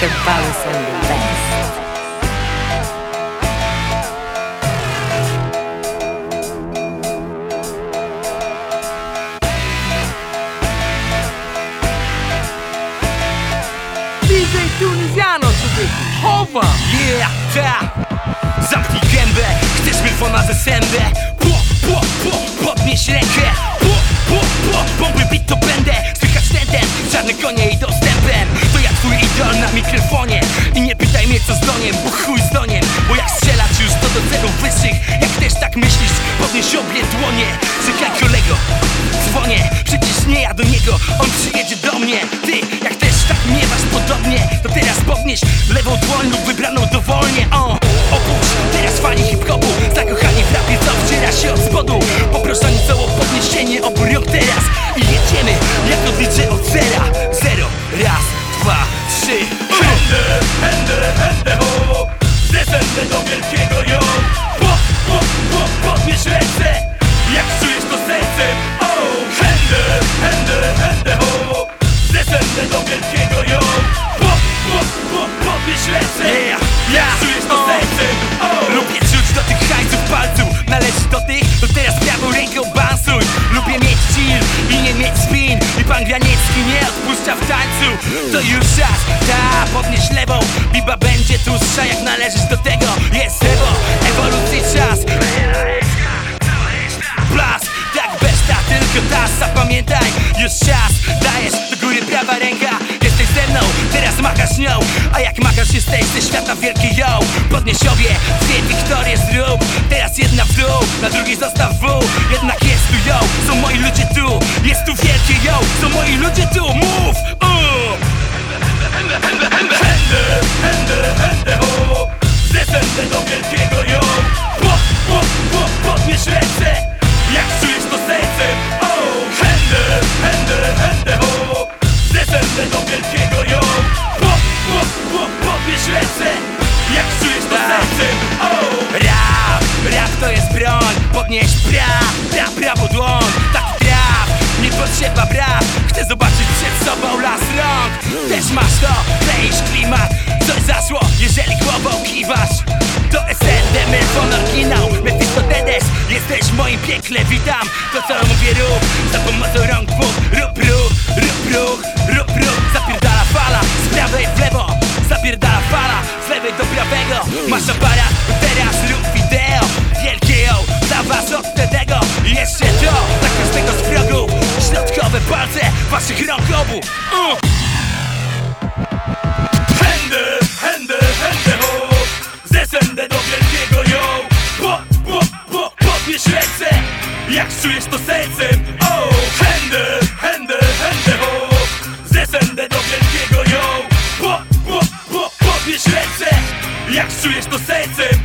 The bały są the best. DJ Tunisiano, człowieku! Chowam! Yeah, ta Zamknij gębę, chcesz milfona ze sębę mnie co z doniem, bo chuj z doniem Bo jak strzelać już to do celów wyższych Jak też tak myślisz, podnieś obie dłonie. Czekaj kolego, dzwonię Przecież nie ja do niego, on przyjedzie do mnie. Ty, jak też tak miewasz podobnie To teraz podnieś lewą dłoń lub wybraną dowolnie. O, opuść teraz fani hip-hopu. Zakochani w rapie, co wciera się od spodu. Poproszę o podniesienie obu rąk teraz. I jedziemy, jak odliczę od zera pan Graniecki nie odpuszcza w tańcu. To już czas, ta, podnieś lewą. Biba będzie tłustsza jak należysz do tego. Jest Ewo, ewolucji czas. Blask, tak beszta, tylko ta Zapamiętaj, już czas. Dajesz do góry prawa ręka Teraz machasz nią. A jak machasz jesteś ze świata wielki ją. Podnieś obie, dwie wiktorie zrób. Teraz jedna w dół, na drugiej zostaw w. Jednak jest tu ją, są moi ludzie tu. Jest tu wielkie ją, są moi ludzie tu. Mów, to jest broń Podnieś pra, pra, prawo dłoń. Taki trap, nie potrzeba brak Chcę zobaczyć przed sobą las rąk. Też masz to, kleisz klimat Coś zaszło, jeżeli głową kiwasz. To SND, Myrfon, oryginał Mephisto Dedes, jesteś w moim piekle Witam, to co mówię rób Za pomocą rąk dwóch. Rób ruch, rób ruch, rób ruch Zapierdala fala, z prawej w lewo. Zapierdala fala, z lewej do prawego. Masz aparat, waszych rąk obu uh! Będę, będę, będę, o Zesędę do wielkiego ją po, po, po, Podnieś ręce Jak czujesz to sercem O, będę, będę, będę, o Zesędę do wielkiego ją po, po, po, Podnieś ręce Jak czujesz to sercem